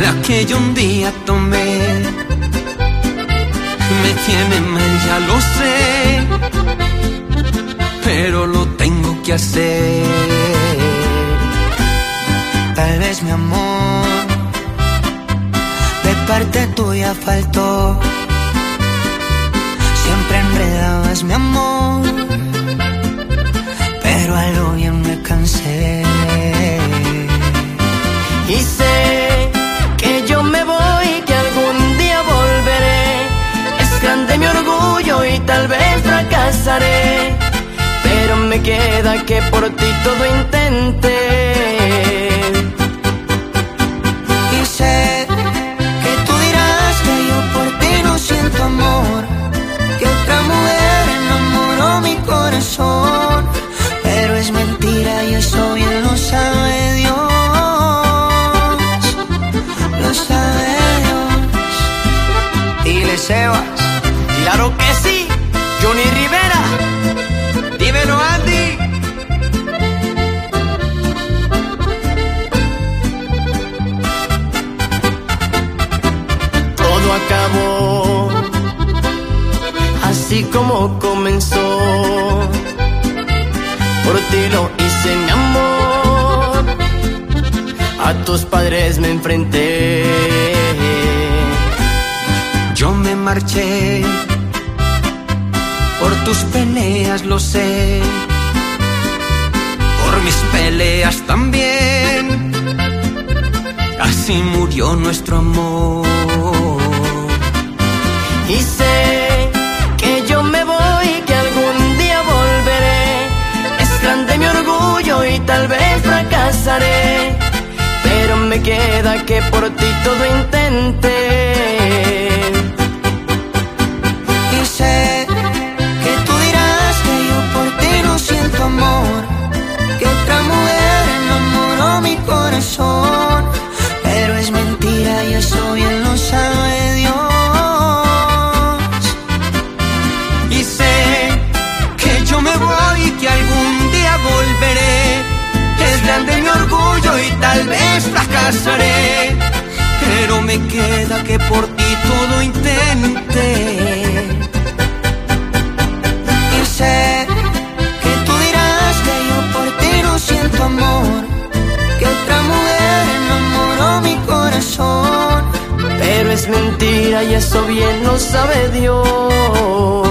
la que yo un día tomé, me tiene mal, ya lo sé, pero lo tengo que hacer. Tal vez mi amor, de parte tuya faltó. Tal vez fracasaré. Pero me queda que por ti todo intenté. Y sé que tú dirás que yo por ti no siento amor, que otra mujer enamoró mi corazón, pero es mentira y eso bien lo sabe Dios, lo sabe Dios. Dile Sebas, claro que sí, así como comenzó. Por ti lo hice mi amor. A tus padres me enfrenté. Yo me marché por tus peleas, lo sé. Por mis peleas también. Así murió nuestro amor. Orgullo y tal vez fracasaré. Pero me queda que por ti todo intenté. Grande mi orgullo y tal vez fracasaré. Pero me queda que por ti todo intenté. Y sé que tú dirás que yo por ti no siento amor, que otra mujer enamoró mi corazón. Pero es mentira y eso bien lo sabe Dios.